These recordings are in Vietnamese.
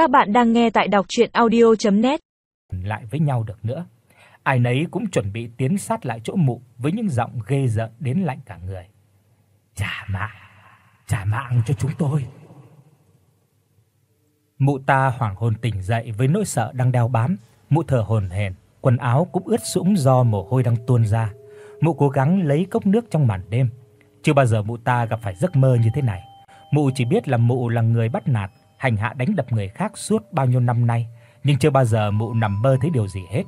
Các bạn đang nghe tại đọc audio net Lại với nhau được nữa. Ai nấy cũng chuẩn bị tiến sát lại chỗ mụ với những giọng ghê rợn đến lạnh cả người. "Trả mạng, trả mạng cho chúng tôi." Mụ ta hoảng hồn tỉnh dậy với nỗi sợ đang đeo bám, mụ thở hổn hển, quần áo cũng ướt sũng do mồ hôi đang tuôn ra. Mụ cố gắng lấy cốc nước trong màn đêm. Chưa bao giờ mụ ta gặp phải giấc mơ như thế này. Mụ chỉ biết là mụ là người bắt nạt, hành hạ đánh đập người khác suốt bao nhiêu năm nay, nhưng chưa bao giờ mụ nằm mơ thấy điều gì hết.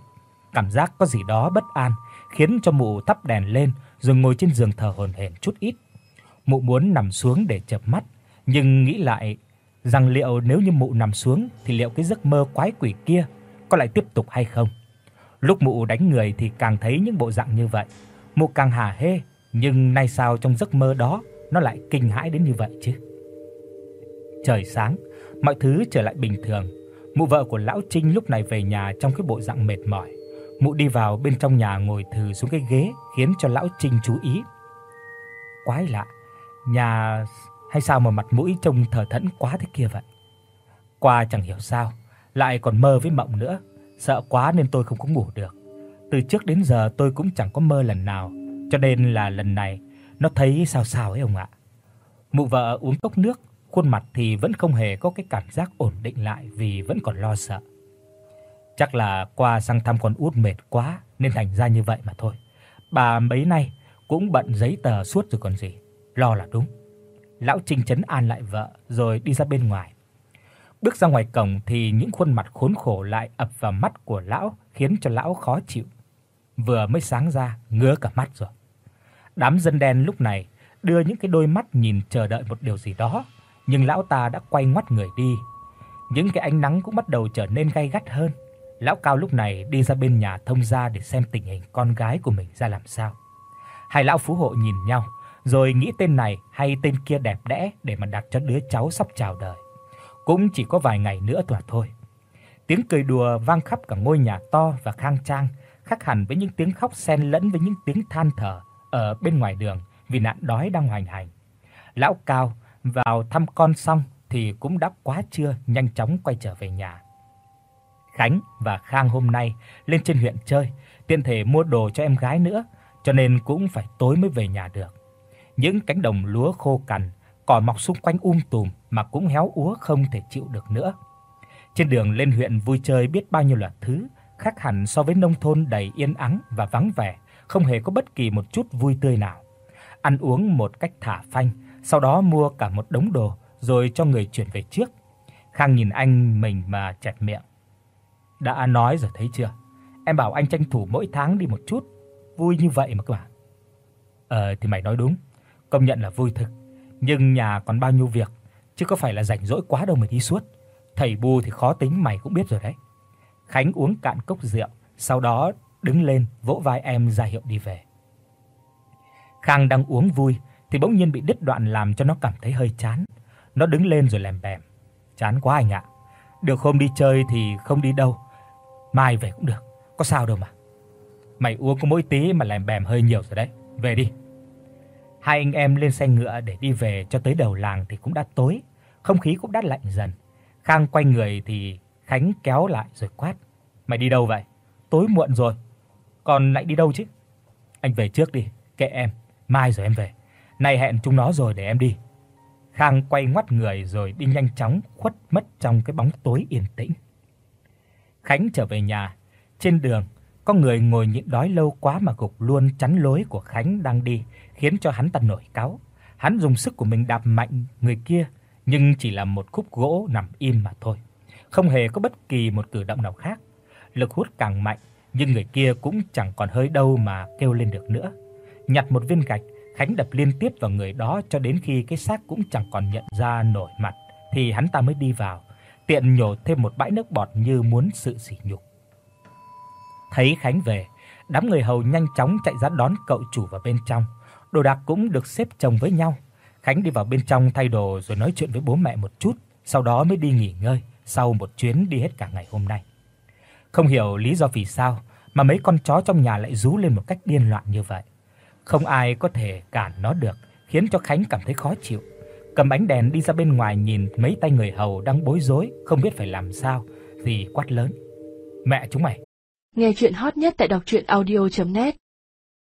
Cảm giác có gì đó bất an khiến cho mụ thắp đèn lên rồi ngồi trên giường thở hổn hển chút ít. Mụ muốn nằm xuống để chợp mắt, nhưng nghĩ lại rằng liệu nếu như mụ nằm xuống thì liệu cái giấc mơ quái quỷ kia có lại tiếp tục hay không. Lúc mụ đánh người thì càng thấy những bộ dạng như vậy, mụ càng hả hê, nhưng nay sao trong giấc mơ đó nó lại kinh hãi đến như vậy chứ? Trời sáng, mọi thứ trở lại bình thường. Mụ vợ của lão Trinh lúc này về nhà trong cái bộ dạng mệt mỏi. Mụ đi vào bên trong nhà ngồi thừ xuống cái ghế, khiến cho lão Trinh chú ý. Quái lạ, nhà hay sao mà mặt mũi trông thờ thẫn quá thế kia vậy? Qua chẳng hiểu sao, lại còn mơ với mộng nữa, sợ quá nên tôi không có ngủ được. Từ trước đến giờ tôi cũng chẳng có mơ lần nào, cho nên là lần này nó thấy sao sao ấy ông ạ. Mụ vợ uống cốc nước, khuôn mặt thì vẫn không hề có cái cảm giác ổn định lại vì vẫn còn lo sợ. Chắc là qua sang thăm con út mệt quá nên thành ra như vậy mà thôi. Bà mấy nay cũng bận giấy tờ suốt rồi còn gì, lo là đúng. Lão Trình trấn an lại vợ rồi đi ra bên ngoài. Bước ra ngoài cổng thì những khuôn mặt khốn khổ lại ập vào mắt của lão, khiến cho lão khó chịu. Vừa mới sáng ra, ngứa cả mắt rồi. Đám dân đen lúc này đưa những cái đôi mắt nhìn chờ đợi một điều gì đó, nhưng lão ta đã quay ngoắt người đi. Những cái ánh nắng cũng bắt đầu trở nên gay gắt hơn. Lão cao lúc này đi ra bên nhà thông gia để xem tình hình con gái của mình ra làm sao. Hai lão phú hộ nhìn nhau, rồi nghĩ tên này hay tên kia đẹp đẽ để mà đặt cho đứa cháu sắp chào đời. Cũng chỉ có vài ngày nữa thôi thôi. Tiếng cười đùa vang khắp cả ngôi nhà to và khang trang, khác hẳn với những tiếng khóc xen lẫn với những tiếng than thở ở bên ngoài đường vì nạn đói đang hoành hành. Lão Cao vào thăm con xong thì cũng đã quá trưa, nhanh chóng quay trở về nhà. Khánh và Khang hôm nay lên trên huyện chơi, tiện thể mua đồ cho em gái nữa, cho nên cũng phải tối mới về nhà được. Những cánh đồng lúa khô cằn, cỏ mọc xung quanh um tùm mà cũng héo úa không thể chịu được nữa. Trên đường lên huyện vui chơi biết bao nhiêu là thứ, khác hẳn so với nông thôn đầy yên ắng và vắng vẻ, không hề có bất kỳ một chút vui tươi nào. Ăn uống một cách thả phanh, sau đó mua cả một đống đồ rồi cho người chuyển về trước. Khang nhìn anh mình mà chẹt miệng. Đã nói rồi thấy chưa? Em bảo anh tranh thủ mỗi tháng đi một chút, vui như vậy mà các bạn. Ờ thì mày nói đúng, công nhận là vui thực, nhưng nhà còn bao nhiêu việc, chứ có phải là rảnh rỗi quá đâu mà đi suốt. Thầy Bu thì khó tính mày cũng biết rồi đấy. Khánh uống cạn cốc rượu, sau đó đứng lên vỗ vai em ra hiệu đi về. Khang đang uống vui thì bỗng nhiên bị đứt đoạn làm cho nó cảm thấy hơi chán. Nó đứng lên rồi lèm bèm. Chán quá anh ạ. Được hôm đi chơi thì không đi đâu. Mai về cũng được, có sao đâu mà. Mày uống có mỗi tí mà lèm bèm hơi nhiều rồi đấy. Về đi. Hai anh em lên xe ngựa để đi về cho tới đầu làng thì cũng đã tối, không khí cũng đã lạnh dần. Khang quay người thì Khánh kéo lại rồi quát: "Mày đi đâu vậy? Tối muộn rồi, còn lại đi đâu chứ?" "Anh về trước đi, kệ em, mai rồi em về. Nay hẹn chúng nó rồi để em đi." Khang quay ngoắt người rồi đi nhanh chóng khuất mất trong cái bóng tối yên tĩnh. Khánh trở về nhà, trên đường có người ngồi nhịn đói lâu quá mà gục luôn chắn lối của Khánh đang đi, khiến cho hắn ta nổi cáu. Hắn dùng sức của mình đạp mạnh người kia, nhưng chỉ là một khúc gỗ nằm im mà thôi, không hề có bất kỳ một cử động nào khác. Lực hút càng mạnh, nhưng người kia cũng chẳng còn hơi đâu mà kêu lên được nữa. Nhặt một viên gạch, Khánh đập liên tiếp vào người đó cho đến khi cái xác cũng chẳng còn nhận ra nổi mặt thì hắn ta mới đi vào, tiện nhổ thêm một bãi nước bọt như muốn sự sỉ nhục. Thấy Khánh về, đám người hầu nhanh chóng chạy ra đón cậu chủ vào bên trong. Đồ đạc cũng được xếp chồng với nhau. Khánh đi vào bên trong thay đồ rồi nói chuyện với bố mẹ một chút, sau đó mới đi nghỉ ngơi sau một chuyến đi hết cả ngày hôm nay. Không hiểu lý do vì sao mà mấy con chó trong nhà lại rú lên một cách điên loạn như vậy. Không ai có thể cản nó được, khiến cho Khánh cảm thấy khó chịu. cầm ánh đèn đi ra bên ngoài nhìn mấy tay người hầu đang bối rối, không biết phải làm sao, thì quát lớn: "Mẹ chúng mày, Nghe truyện hot nhất tại doctruyenaudio.net